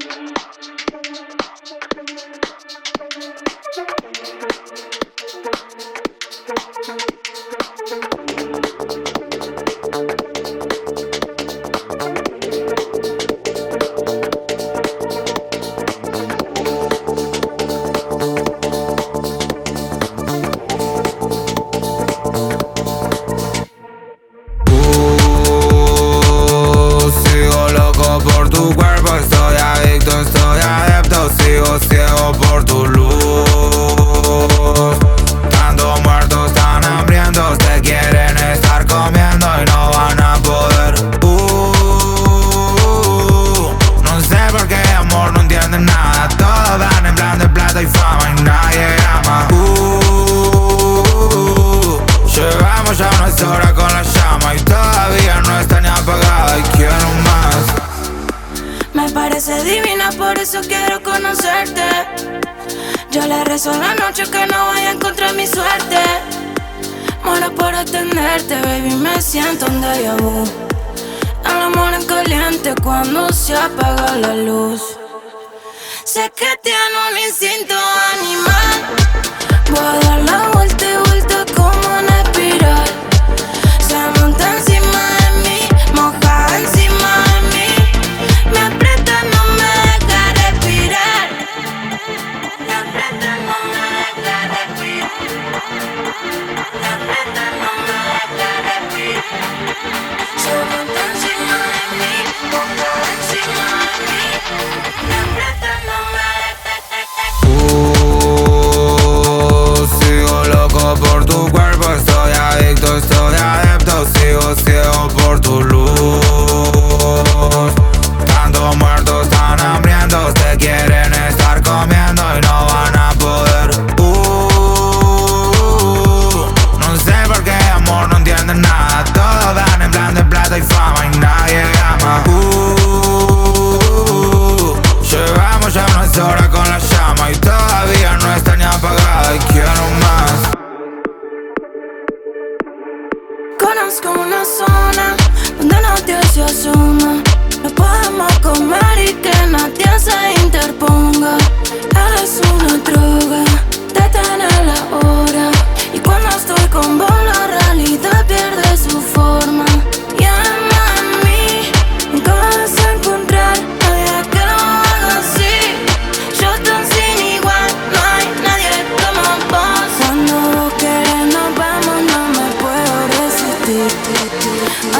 Thank you. eso quiero conocerte. Yo le rezo la noche que no vaya a encontrar mi suerte. Muero por atenderte, baby, me siento un déjà vu. El amor en caliente cuando se apaga la luz. Sé que tiene un instinto y todavía no está ni apagada y quiero más. Conozco una zona donde la se asoma. No podemos comer y que no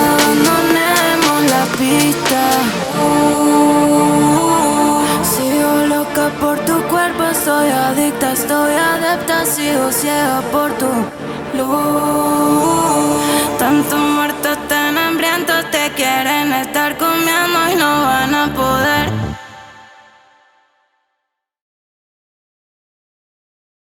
abandonemos la pista. Uh, sigo loca por tu cuerpo, soy adicta, estoy adepta, sigo ciega por tu luz.